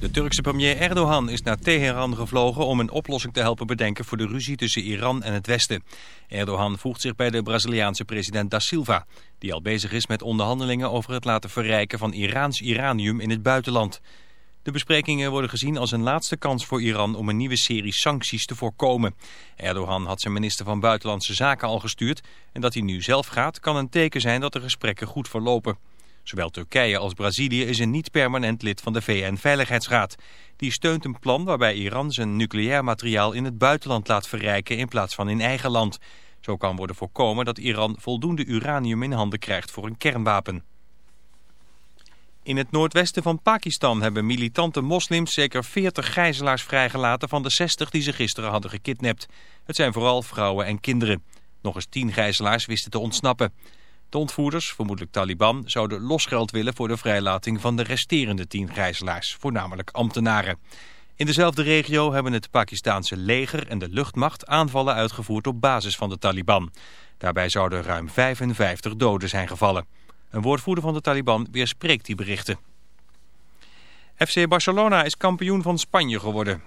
De Turkse premier Erdogan is naar Teheran gevlogen om een oplossing te helpen bedenken voor de ruzie tussen Iran en het Westen. Erdogan voegt zich bij de Braziliaanse president Da Silva, die al bezig is met onderhandelingen over het laten verrijken van Iraans uranium in het buitenland. De besprekingen worden gezien als een laatste kans voor Iran om een nieuwe serie sancties te voorkomen. Erdogan had zijn minister van Buitenlandse Zaken al gestuurd en dat hij nu zelf gaat kan een teken zijn dat de gesprekken goed verlopen. Zowel Turkije als Brazilië is een niet-permanent lid van de VN-veiligheidsraad. Die steunt een plan waarbij Iran zijn nucleair materiaal in het buitenland laat verrijken in plaats van in eigen land. Zo kan worden voorkomen dat Iran voldoende uranium in handen krijgt voor een kernwapen. In het noordwesten van Pakistan hebben militante moslims zeker 40 gijzelaars vrijgelaten van de 60 die ze gisteren hadden gekidnapt. Het zijn vooral vrouwen en kinderen. Nog eens 10 gijzelaars wisten te ontsnappen. De ontvoerders, vermoedelijk Taliban, zouden losgeld willen voor de vrijlating van de resterende 10 gijzelaars, voornamelijk ambtenaren. In dezelfde regio hebben het Pakistaanse leger en de luchtmacht aanvallen uitgevoerd op basis van de Taliban. Daarbij zouden ruim 55 doden zijn gevallen. Een woordvoerder van de Taliban weerspreekt die berichten. FC Barcelona is kampioen van Spanje geworden.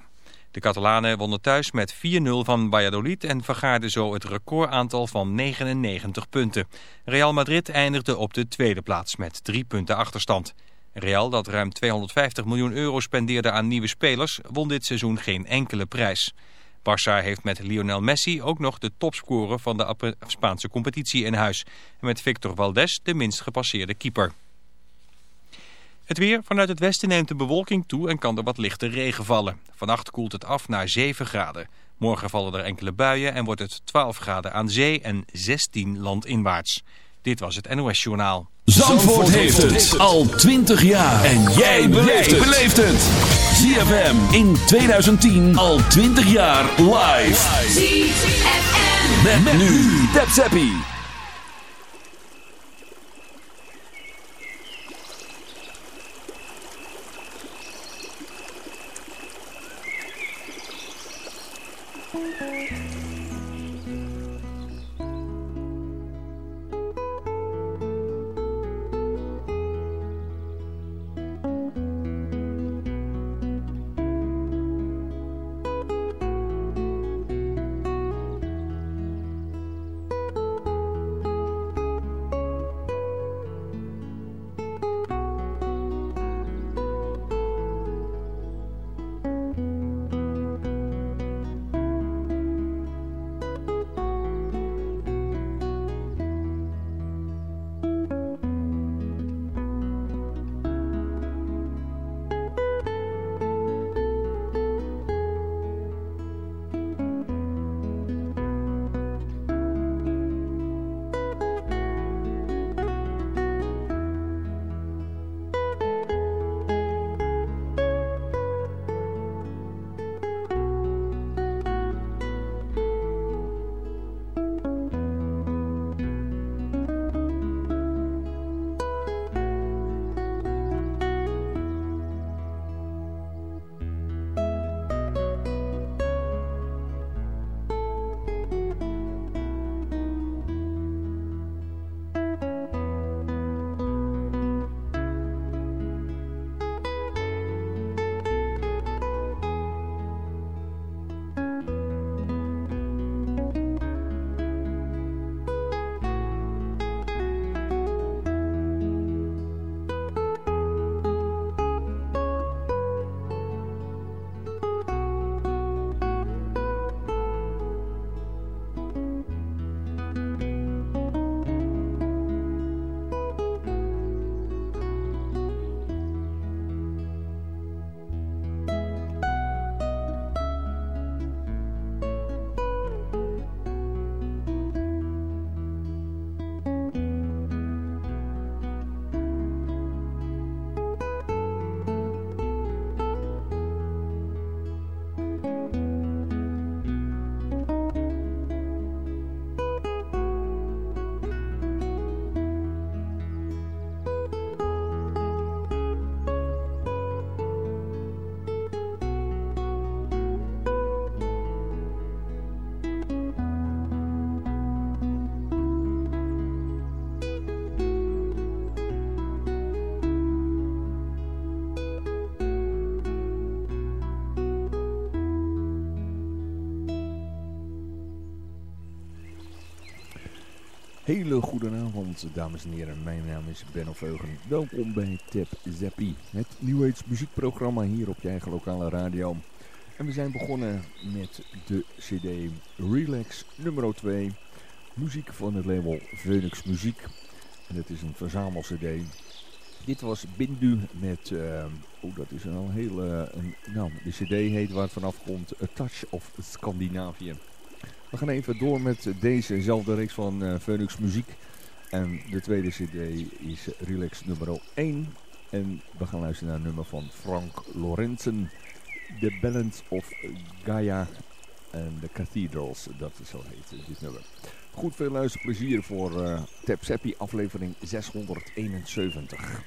De Catalanen wonnen thuis met 4-0 van Valladolid en vergaarden zo het recordaantal van 99 punten. Real Madrid eindigde op de tweede plaats met drie punten achterstand. Real, dat ruim 250 miljoen euro spendeerde aan nieuwe spelers, won dit seizoen geen enkele prijs. Barça heeft met Lionel Messi ook nog de topscorer van de Spaanse competitie in huis. En met Victor Valdes de minst gepasseerde keeper. Het weer. Vanuit het westen neemt de bewolking toe en kan er wat lichte regen vallen. Vannacht koelt het af naar 7 graden. Morgen vallen er enkele buien en wordt het 12 graden aan zee en 16 landinwaarts. Dit was het NOS Journaal. Zandvoort, heeft het al 20 jaar. En jij beleeft het. ZFM in 2010 al 20 jaar live. ZFM. Met, nu. Tap Hele goede avond, dames en heren. Mijn naam is Benno Veugen. Welkom bij Tap Zappi, het Age muziekprogramma hier op je eigen lokale radio. En we zijn begonnen met de CD Relax nummer 2. Muziek van het label Phoenix Muziek. En het is een verzamel-CD. Dit was Bindu met, uh, oh dat is een hele, een, nou de cd heet waar het vanaf komt, A Touch of Scandinavië. We gaan even door met dezezelfde reeks van uh, Muziek. En de tweede cd is Relax nummer 1. En we gaan luisteren naar een nummer van Frank Lorenzen. The Balance of Gaia en the Cathedrals. Dat is zo heet dit nummer. Goed veel luisterplezier voor uh, Tap Seppi aflevering 671.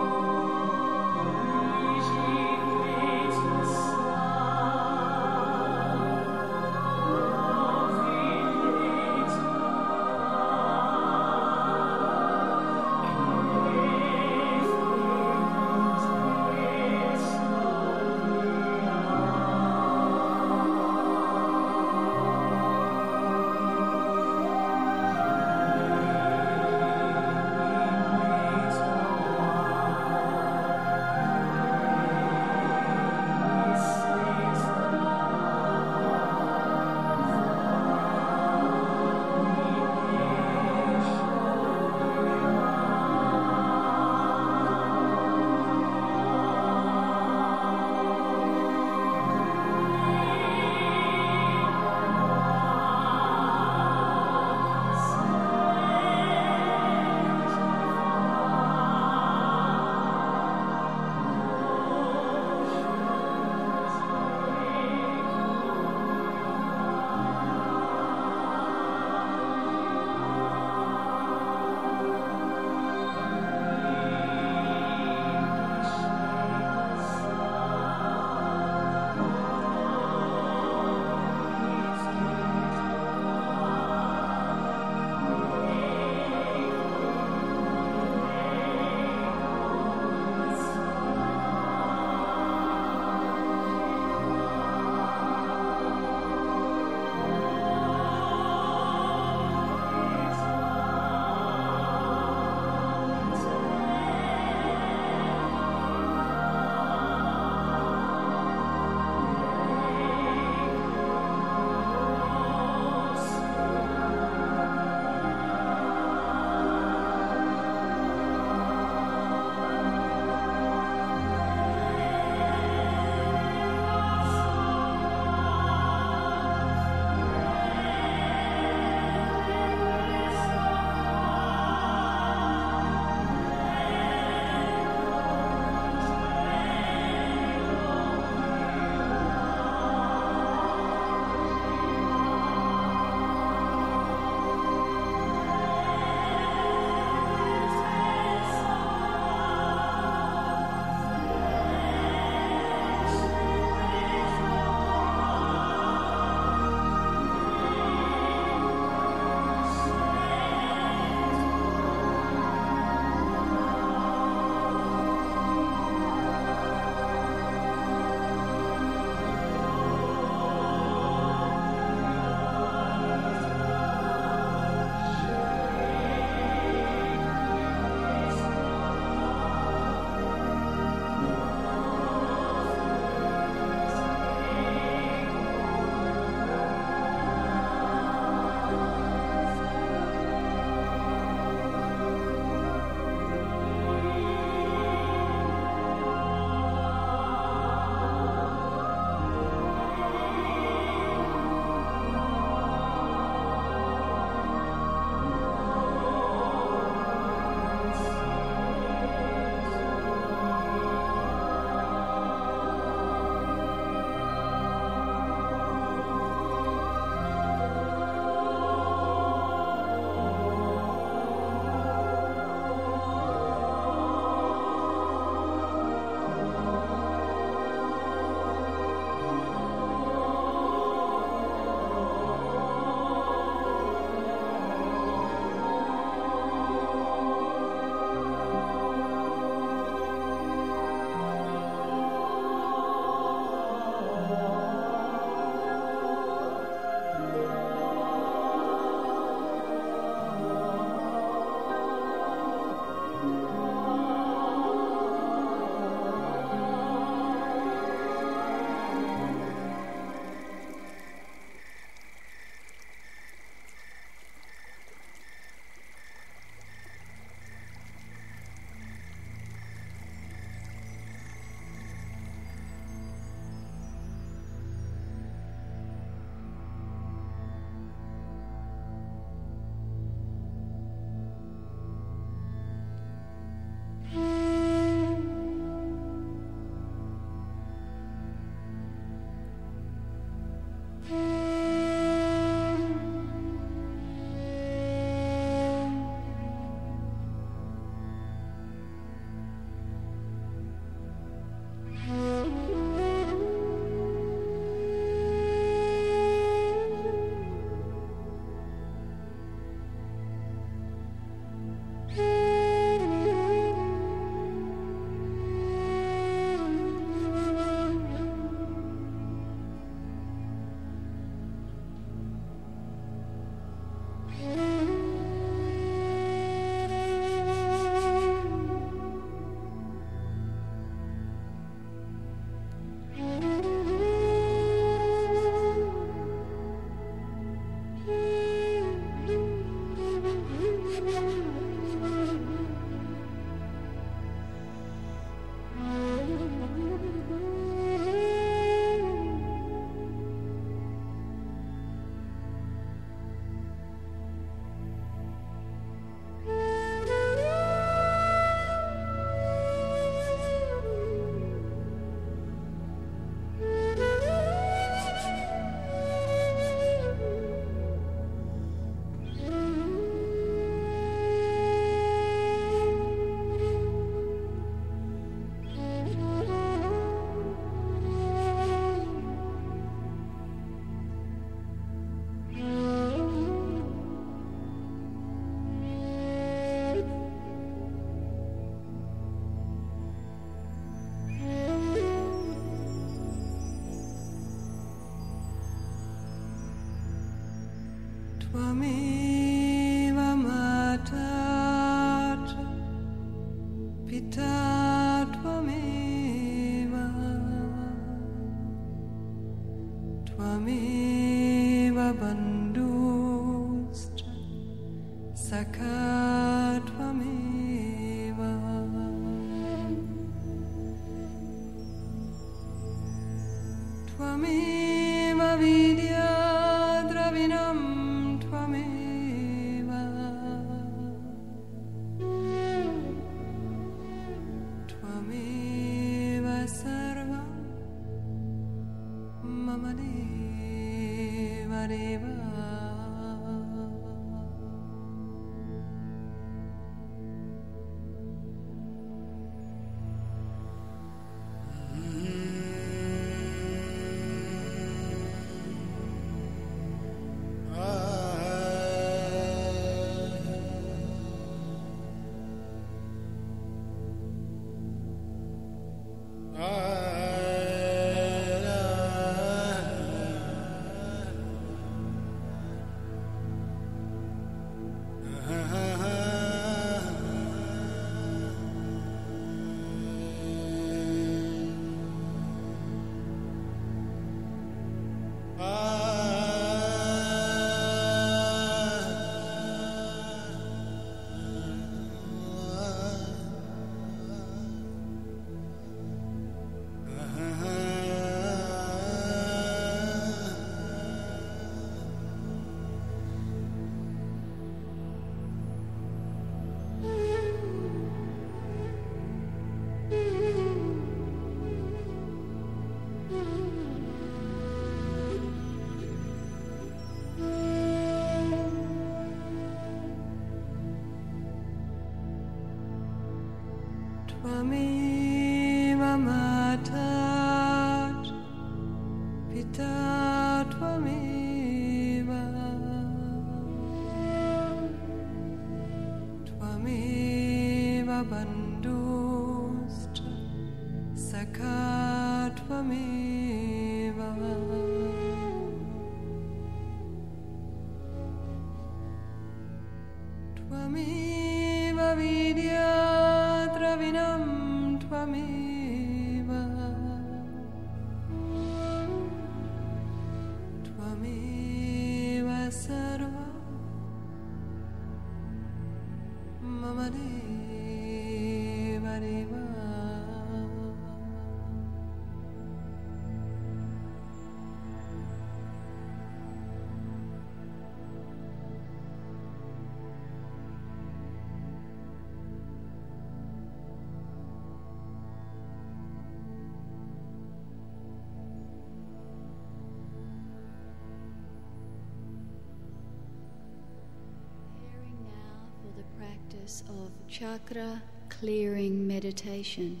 Of chakra clearing meditation.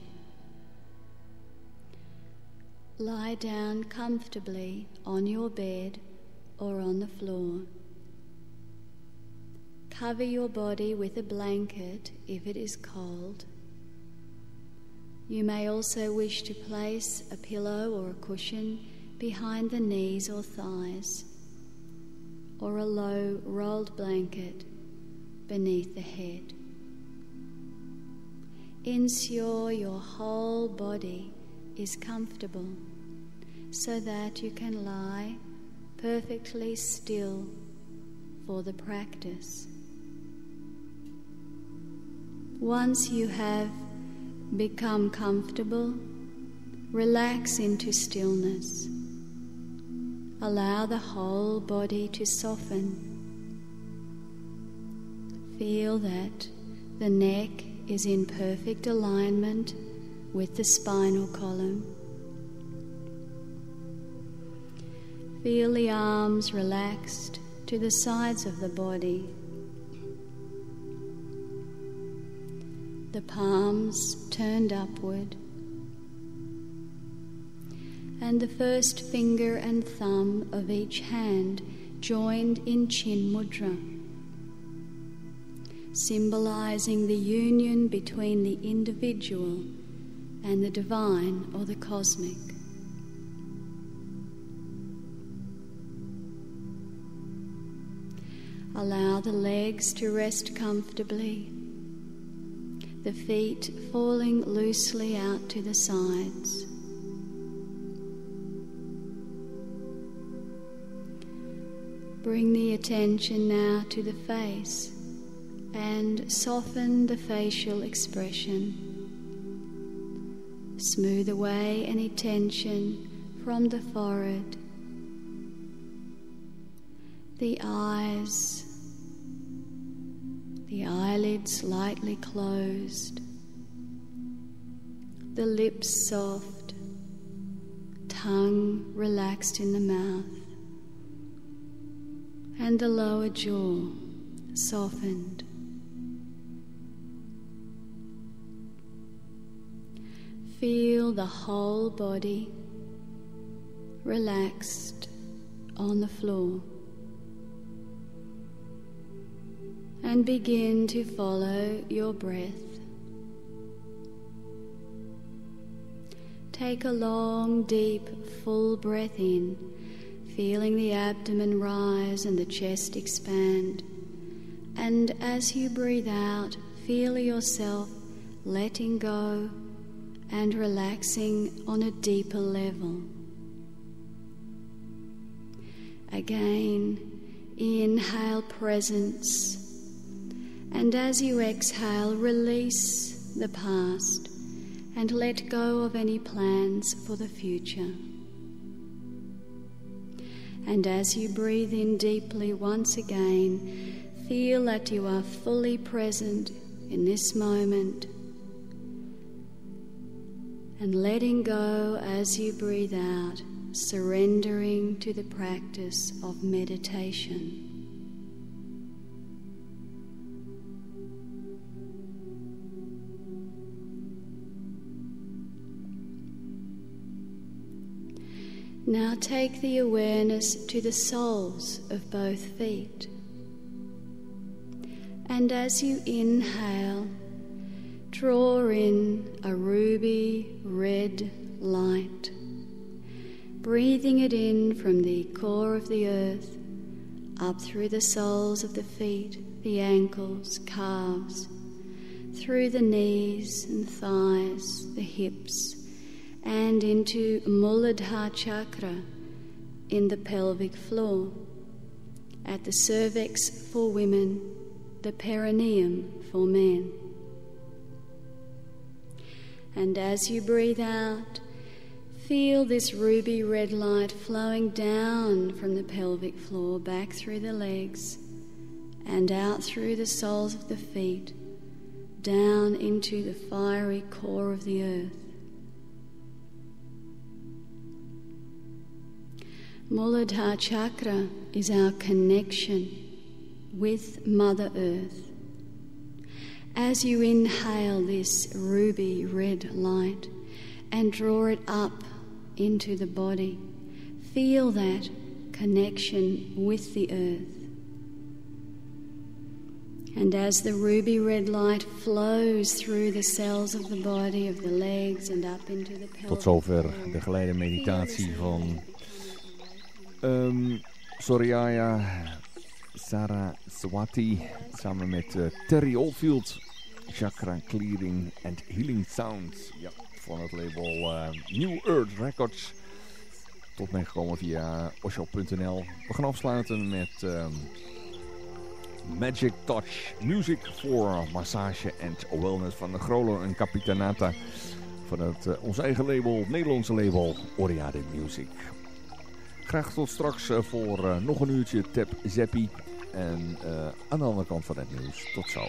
Lie down comfortably on your bed or on the floor. Cover your body with a blanket if it is cold. You may also wish to place a pillow or a cushion behind the knees or thighs, or a low rolled blanket beneath the head. Ensure your whole body is comfortable so that you can lie perfectly still for the practice. Once you have become comfortable, relax into stillness. Allow the whole body to soften. Feel that the neck is in perfect alignment with the spinal column. Feel the arms relaxed to the sides of the body. The palms turned upward. And the first finger and thumb of each hand joined in Chin Mudra symbolizing the union between the individual and the divine or the cosmic. Allow the legs to rest comfortably, the feet falling loosely out to the sides. Bring the attention now to the face and soften the facial expression. Smooth away any tension from the forehead, the eyes, the eyelids lightly closed, the lips soft, tongue relaxed in the mouth, and the lower jaw softened. Feel the whole body relaxed on the floor. And begin to follow your breath. Take a long, deep, full breath in, feeling the abdomen rise and the chest expand. And as you breathe out, feel yourself letting go and relaxing on a deeper level. Again, inhale presence, and as you exhale, release the past and let go of any plans for the future. And as you breathe in deeply once again, feel that you are fully present in this moment and letting go as you breathe out, surrendering to the practice of meditation. Now take the awareness to the soles of both feet. And as you inhale, draw in a ruby red light, breathing it in from the core of the earth up through the soles of the feet, the ankles, calves, through the knees and thighs, the hips, and into Muladhara chakra in the pelvic floor, at the cervix for women, the perineum for men. And as you breathe out, feel this ruby red light flowing down from the pelvic floor back through the legs and out through the soles of the feet, down into the fiery core of the earth. Muladhara chakra is our connection with Mother Earth. As you inhale this ruby red light and draw it up into the body, feel that connection with the earth. And as the ruby red light flows through the cells of the body, of the legs and up into the pelvis. Tot zover de geleide meditatie van um, Saraswati samen met uh, Terry Oldfield. Chakra Clearing and Healing Sound. Ja, van het label uh, New Earth Records. Tot meegekomen via osho.nl. We gaan afsluiten met um, Magic Touch Music voor massage en wellness van de Grolo en Capitanata. Van het, uh, ons eigen label, Nederlandse label Oriade Music. Graag tot straks voor nog een uurtje Tap Zeppi. En aan de andere kant van het nieuws. Tot zo.